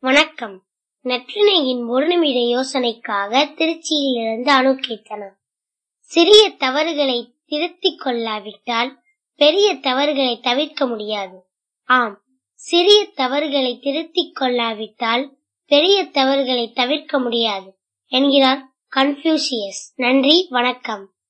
வணக்கம். நற்றினையின் ஒரு நிமிட யோசனைக்காக திருச்சியிலிருந்து அணுகேத்தனா சிறிய தவறுகளை திருத்திக் கொள்ளாவிட்டால் பெரிய தவறுகளை தவிர்க்க முடியாது. ஆம் சிறிய தவறுகளை திருத்திக் கொள்ளாவிட்டால் பெரிய தவறுகளை தவிர்க்க முடியாது என்கிறார் கன்ஃபியூசியஸ் நன்றி வணக்கம்.